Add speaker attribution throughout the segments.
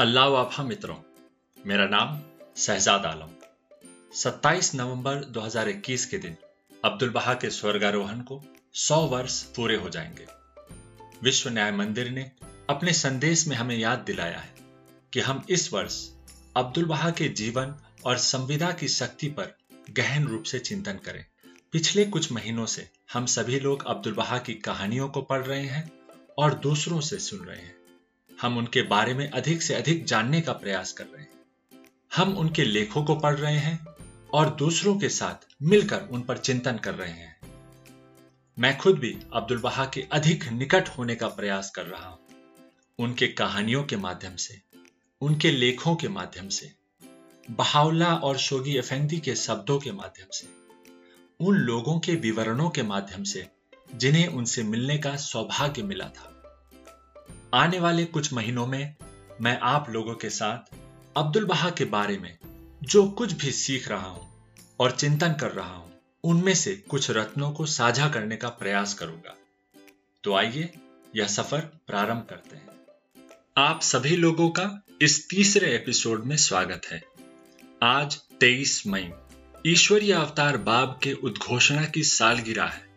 Speaker 1: अल्लाह वाफा मित्रों, मेरा नाम शहजाद आलम। 27 नवंबर 2021 के दिन अब्दुल बहा के स्वर्गारोहण को 100 वर्ष पूरे हो जाएँगे। विश्व न्याय मंदिर ने अपने संदेश में हमें याद दिलाया है कि हम इस वर्ष अब्दुल बहा के जीवन और संविदा की शक्ति पर गहन रूप से चिंतन करें। पिछले कुछ महीनों से हम सभी लोग अब्दुल बहा की कहानियों को पढ़ रहे हैं और दूसरों से सुन रहे हैं। हम उनके बारे में अधिक से अधिक जानने का प्रयास कर रहे हैं। हम उनके लेखों को पढ़ रहे हैं और दूसरों के साथ मिलकर उन पर चिंतन कर रहे हैं। मैं खुद भी अब्दुल बहा के अधिक निकट होने का प्रयास कर रहा हूँ। उनके कहानियों के माध्यम से, उनके लेखों के माध्यम से बहावला और शोगी अफेंदी के शब्दों के माध्यम से, उन लोगों के विवरणों के माध्यम से जिन्हें उनसे मिलने का सौभाग्य मिला था। आने वाले कुछ महीनों में मैं आप लोगों के साथ अब्दुल बहा के बारे में जो कुछ भी सीख रहा हूँ और चिंतन कर रहा हूँ, उनमें से कुछ रत्नों को साझा करने का प्रयास करूँगा। तो आइए यह सफ़र प्रारंभ करते हैं। आप सभी लोगों का इस तीसरे एपिसोड में स्वागत है। आज 23 मई, ईश्वरीय अवतार बाब के उद्घोषणा की सालगिरह है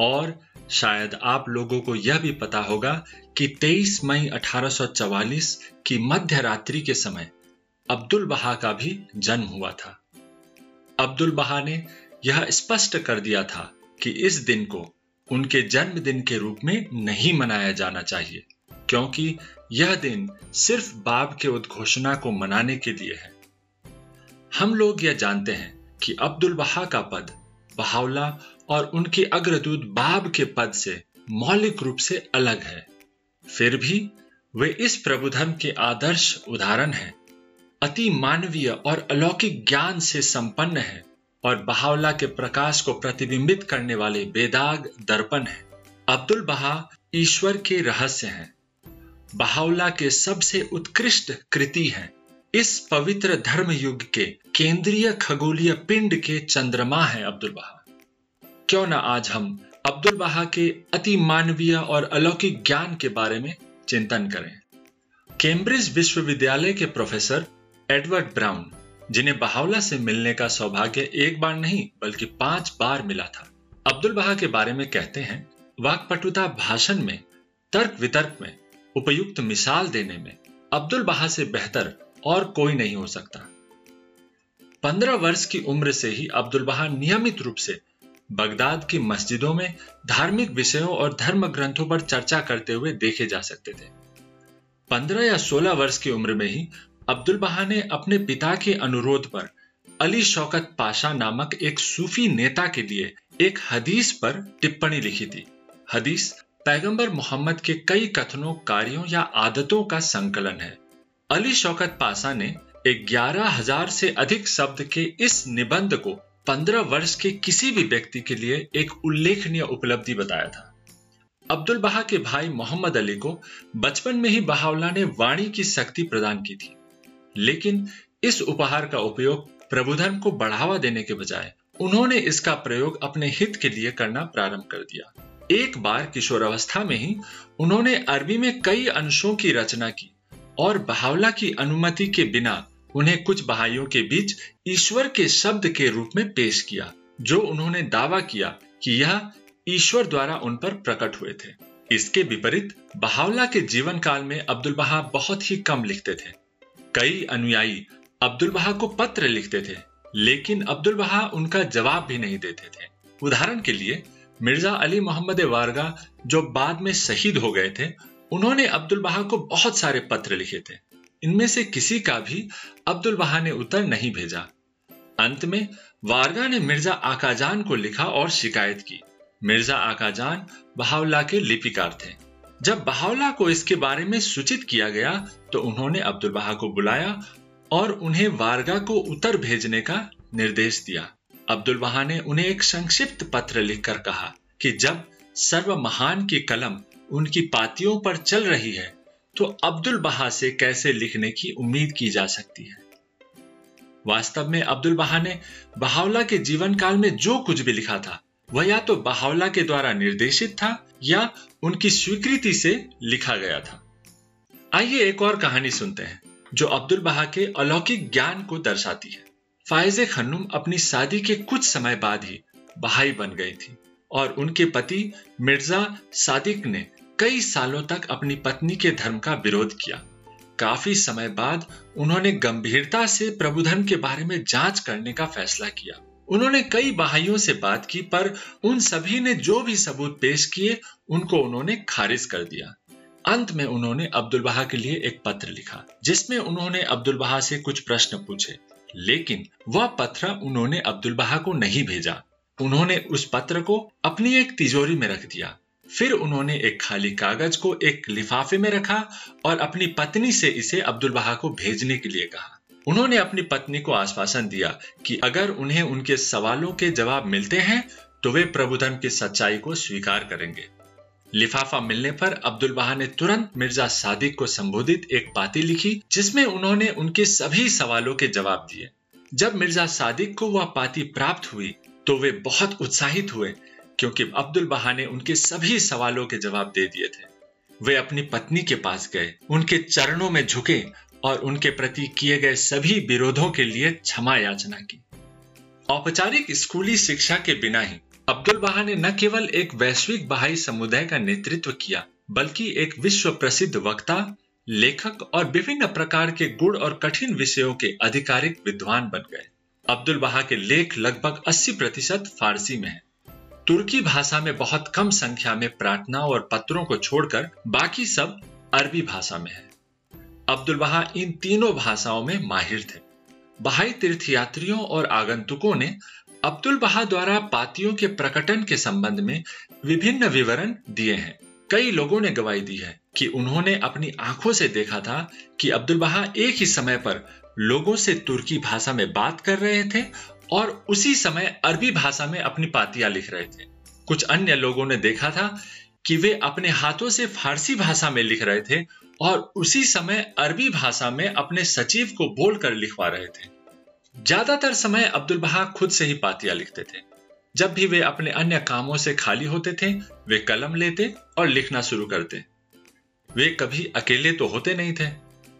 Speaker 1: और शायद आप लोगों को यह भी पता होगा कि 23 मई 1844 की मध्य रात्रि के समय अब्दुल बहा का भी जन्म हुआ था। अब्दुल बहा ने यह स्पष्ट कर दिया था कि इस दिन को उनके जन्मदिन के रूप में नहीं मनाया जाना चाहिए, क्योंकि यह दिन सिर्फ़ बाब के उद्घोषणा को मनाने के लिए है। हम लोग यह जानते हैं कि अब्दुल बहा का पद बहावला और उनके अग्रदूत बाब के पद से मौलिक रूप से अलग है। फिर भी वे इस प्रबुधर्म के आदर्श उदाहरण हैं। अति मानवीय और अलौकिक ज्ञान से संपन्न है और बहावला के प्रकाश को प्रतिबिंबित करने वाले बेदाग दर्पण है। अब्दुल बहा ईश्वर के रहस्य हैं। बहावला के सबसे उत्कृष्ट कृति हैं। इस पवित्र धर्म युग के केंद्रीय खगोलीय पिंड के चंद्रमा है अब्दुल बहा। क्यों ना आज हम अब्दुल बहा के अति मानवीय और अलौकिक ज्ञान के बारे में चिंतन करें। कैम्ब्रिज विश्वविद्यालय के प्रोफेसर एडवर्ड ब्राउन, जिन्हें बहावला से मिलने का सौभाग्य एक बार नहीं, बल्कि पाँच बार मिला था। अब्दुल बहा के बारे में कहते हैं, वाकपटुता भाषण में, तर्क वितर्क में, उपयुक्त मिसाल देने में, अब्दुल बहा से बेहतर और कोई नहीं हो सकता। पंद्रह वर्ष की उम्र से ही अब्दुल बहा नियमित रूप से बगदाद की मस्जिदों में धार्मिक विषयों और धर्म ग्रंथों पर चर्चा करते हुए देखे जा सकते थे। पंद्रह या सोलह वर्ष की उम्र में ही अब्दुल बहा ने अपने पिता के अनुरोध पर अली शौकत पाशा नामक एक सूफी नेता के लिए एक हदीस पर टिप्पणी लिखी थी। हदीस पैगंबर मोहम्मद के कई कथनों, कार्यों या आदतों का संकलन है। अली शौकत पाशा ने ग्यारह हज़ार से अधिक शब्द के इस निबंध को पंद्रह वर्ष के किसी भी व्यक्ति के लिए एक उल्लेखनीय उपलब्धि बताया था। अब्दुल बहा के भाई मोहम्मद अली को बचपन में ही बहावला ने वाणी की शक्ति प्रदान की थी। लेकिन इस उपहार का उपयोग प्रबुधर्म को बढ़ावा देने के बजाय उन्होंने इसका प्रयोग अपने हित के लिए करना प्रारंभ कर दिया। एक बार किशोरावस्था में ही उन्होंने अरबी में कई अंशों की रचना की और बहावला की अनुमति के बिना उन्हें कुछ बहाइयों के बीच ईश्वर के शब्द के रूप में पेश किया, जो उन्होंने दावा किया कि यह ईश्वर द्वारा उन पर प्रकट हुए थे। इसके विपरीत, बहावला के जीवन काल में अब्दुल बहा बहुत ही कम लिखते थे। कई अनुयायी अब्दुल बहा को पत्र लिखते थे, लेकिन अब्दुल बहा उनका जवाब भी नहीं देते थे। उदाहरण के लिए, मिर्ज़ा अली मोहम्मद वारगा जो बाद में शहीद हो गए थे, उन्होंने अब्दुल बहा को बहुत सारे पत्र लिखे थे। इनमें से किसी का भी अब्दुल बहा ने उत्तर नहीं भेजा। अंत में वारगा ने मिर्ज़ा आकाजान को लिखा और शिकायत की। मिर्ज़ा आकाजान बहावला के लिपिकार थे। जब बहावला को इसके बारे में सूचित किया गया तो उन्होंने अब्दुल बहा को बुलाया और उन्हें वारगा को उत्तर भेजने का निर्देश दिया। अब्दुल बहा ने उन्हें एक संक्षिप्त पत्र लिखकर कहा कि जब सर्व महान की कलम उनकी पातियों पर चल रही है तो अब्दुल बहा से कैसे लिखने की उम्मीद की जा सकती है? वास्तव में अब्दुल बहा ने बहावला के जीवन काल में जो कुछ भी लिखा था, वह या तो बहावला के द्वारा निर्देशित था या उनकी स्वीकृति से लिखा गया था। आइए एक और कहानी सुनते हैं, जो अब्दुल बहा के अलौकिक ज्ञान को दर्शाती है। फायज खन्नुम अपनी शादी के कुछ समय बाद ही बहाई बन गई थी और उनके पति मिर्ज़ा सादिक ने कई सालों तक अपनी पत्नी के धर्म का विरोध किया। काफ़ी समय बाद उन्होंने गंभीरता से प्रबुधन के बारे में जाँच करने का फैसला किया। उन्होंने कई बहाइयों से बात की, पर उन सभी ने जो भी सबूत पेश किए, उनको उन्होंने खारिज कर दिया। अंत में उन्होंने अब्दुल बहा के लिए एक पत्र लिखा, जिसमें उन्होंने अब्दुल बहा से कुछ प्रश्न पूछे। लेकिन वह पत्र उन्होंने अब्दुल बहा को नहीं भेजा। उन्होंने उस पत्र को अपनी एक तिजोरी में रख दिया। फिर उन्होंने एक खाली कागज़ को एक लिफाफे में रखा और अपनी पत्नी से इसे अब्दुल बहा को भेजने के लिए कहा। उन्होंने अपनी पत्नी को आश्वासन दिया कि अगर उन्हें उनके सवालों के जवाब मिलते हैं तो वे प्रबुधन की सच्चाई को स्वीकार करेंगे। लिफाफा मिलने पर अब्दुल बहा ने तुरंत मिर्ज़ा सादिक को संबोधित एक पाती लिखी, जिसमें उन्होंने उनके सभी सवालों के जवाब दिए। जब मिर्ज़ा सादिक को वह पाती प्राप्त हुई तो वे बहुत उत्साहित हुए क्योंकि अब्दुल बहा ने उनके सभी सवालों के जवाब दे दिए थे। वे अपनी पत्नी के पास गए, उनके चरणों में झुके और उनके प्रति किए गए सभी विरोधों के लिए क्षमा याचना की। औपचारिक स्कूली शिक्षा के बिना ही अब्दुल बहा ने न केवल एक वैश्विक बहाई समुदाय का नेतृत्व किया, बल्कि एक विश्व प्रसिद्ध वक्ता, लेखक और विभिन्न प्रकार के गुण और कठिन विषयों के आधिकारिक विद्वान बन गए। अब्दुल बहा के लेख लगभग 80 प्रतिशत फारसी में है। तुर्की भाषा में बहुत कम संख्या में प्रार्थना और पत्रों को छोड़कर बाकी सब अरबी भाषा में है। अब्दुल बहा इन तीनों भाषाओं में माहिर थे। बहाई तीर्थयात्रियों और आगंतुकों ने अब्दुल बहा द्वारा पातियों के प्रकटन के संबंध में विभिन्न विवरण दिए हैं। कई लोगों ने गवाही दी है कि उन्होंने अपनी आँखों से देखा था कि अब्दुल बहा एक ही समय पर लोगों से तुर्की भाषा में बात कर रहे थे और उसी समय अरबी भाषा में अपनी पातियाँ लिख रहे थे। कुछ अन्य लोगों ने देखा था कि वे अपने हाथों से फारसी भाषा में लिख रहे थे और उसी समय अरबी भाषा में अपने सचिव को बोलकर लिखवा रहे थे। ज़्यादातर समय अब्दुल बहा खुद से ही पातियाँ लिखते थे। जब भी वे अपने अन्य कामों से खाली होते थे, वे कलम लेते और लिखना शुरू करते। वे कभी अकेले तो होते नहीं थे।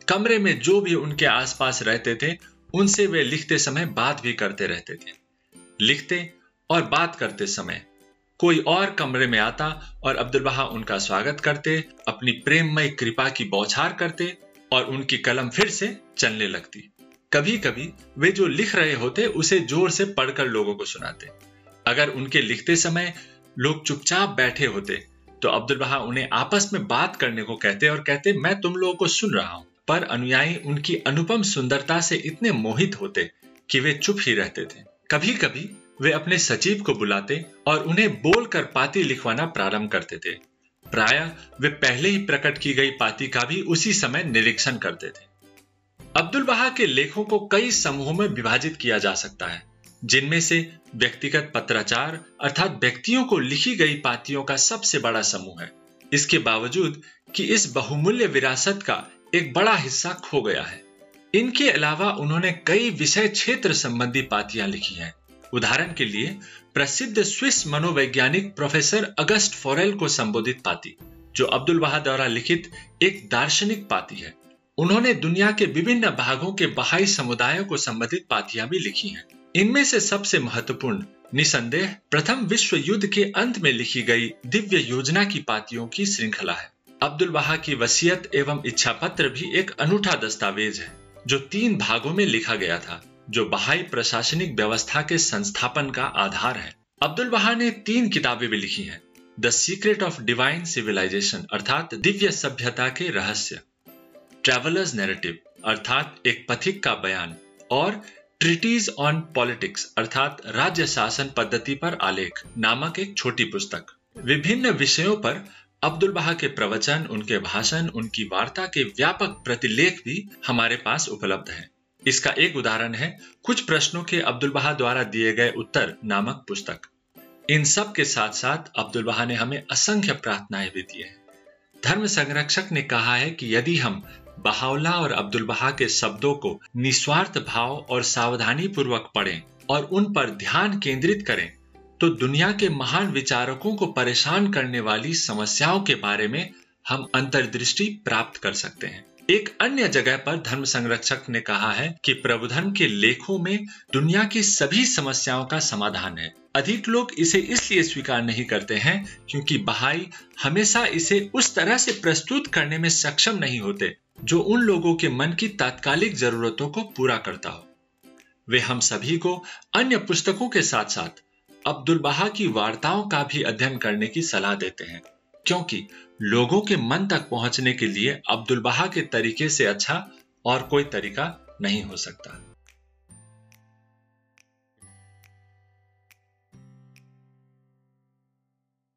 Speaker 1: कमरे में जो भी उनके आसपास रहते थे उनसे वे लिखते समय बात भी करते रहते थे। लिखते और बात करते समय कोई और कमरे में आता और अब्दुल बहा उनका स्वागत करते, अपनी प्रेममय कृपा की बौछार करते और उनकी कलम फिर से चलने लगती। कभी कभी वे जो लिख रहे होते, उसे ज़ोर से पढ़कर लोगों को सुनाते। अगर उनके लिखते समय लोग चुपचाप बैठे होते तो अब्दुल बहा उन्हें आपस में बात करने को कहते और कहते, मैं तुम लोगों को सुन रहा हूँ। पर अनुयायी उनकी अनुपम सुंदरता से इतने मोहित होते कि वे चुप ही रहते थे। कभी कभी वे अपने सचिव को बुलाते और उन्हें बोलकर पाती लिखवाना प्रारंभ करते थे। प्राय वे पहले ही प्रकट की गई पाती का भी उसी समय निरीक्षण करते थे। अब्दुल बहा के लेखों को कई समूहों में विभाजित किया जा सकता है, जिनमें से व्यक्तिगत पत्राचार अर्थात व्यक्तियों को लिखी गई पातियों का सबसे बड़ा समूह है। इसके बावजूद कि इस बहुमूल्य विरासत का एक बड़ा हिस्सा खो गया है। इनके अलावा उन्होंने कई विषय क्षेत्र संबंधी पातियाँ लिखी हैं। उदाहरण के लिए, प्रसिद्ध स्विस मनोवैज्ञानिक प्रोफेसर अगस्ट फोरेल को संबोधित पाती जो अब्दुल बहा द्वारा लिखित एक दार्शनिक पाती है। उन्होंने दुनिया के विभिन्न भागों के बहाई समुदायों को संबंधित पातियाँ भी लिखी हैं। इनमें से सबसे महत्वपूर्ण निसंदेह, प्रथम विश्व युद्ध के अंत में लिखी गई दिव्य योजना की पातियों की श्रृंखला है। अब्दुल बहा की वसीयत एवं इच्छा पत्र भी एक अनूठा दस्तावेज़ है, जो तीन भागों में लिखा गया था, जो बहाई प्रशासनिक व्यवस्था के संस्थापन का आधार है। अब्दुल बहा ने तीन किताबें भी लिखी हैं the secret of divine civilization अर्थात दिव्य सभ्यता के रहस्य ट्रेवलर्स नैरेटिव अर्थात एक पथिक का बयान, और ट्रिटीज ऑन पॉलिटिक्स अर्थात राज्य शासन पद्धति पर आलेख, नामक एक छोटी पुस्तक। विभिन्न विषयों पर अब्दुल बहा के प्रवचन, उनके भाषण, उनकी वार्ता के व्यापक प्रतिलेख भी हमारे पास उपलब्ध हैं। इसका एक उदाहरण है कुछ प्रश्नों के अब्दुल बहा द्वारा दिए गए उत्तर नामक पुस्तक। इन सब के साथ साथ अब्दुल बहा ने हमें असंख्य प्रार्थनाएँ भी दी है। धर्म संरक्षक ने कहा है कि यदि हम बहावला और अब्दुल बहा के शब्दों को निस्वार्थ भाव और सावधानी पूर्वक पढ़ें और उन पर ध्यान केंद्रित करें तो दुनिया के महान विचारकों को परेशान करने वाली समस्याओं के बारे में हम अंतर्दृष्टि प्राप्त कर सकते हैं। एक अन्य जगह पर धर्म संरक्षक ने कहा है कि प्रबुधन के लेखों में दुनिया की सभी समस्याओं का समाधान है। अधिक लोग इसे इसलिए स्वीकार नहीं करते हैं क्योंकि बहाई हमेशा इसे उस तरह से प्रस्तुत करने में सक्षम नहीं होते जो उन लोगों के मन की तात्कालिक जरूरतों को पूरा करता हो। वे हम सभी को अन्य पुस्तकों के साथ साथ अब्दुल बहा की वार्ताओं का भी अध्ययन करने की सलाह देते हैं, क्योंकि लोगों के मन तक पहुँचने के लिए अब्दुल बहा के तरीके से अच्छा और कोई तरीका नहीं हो सकता।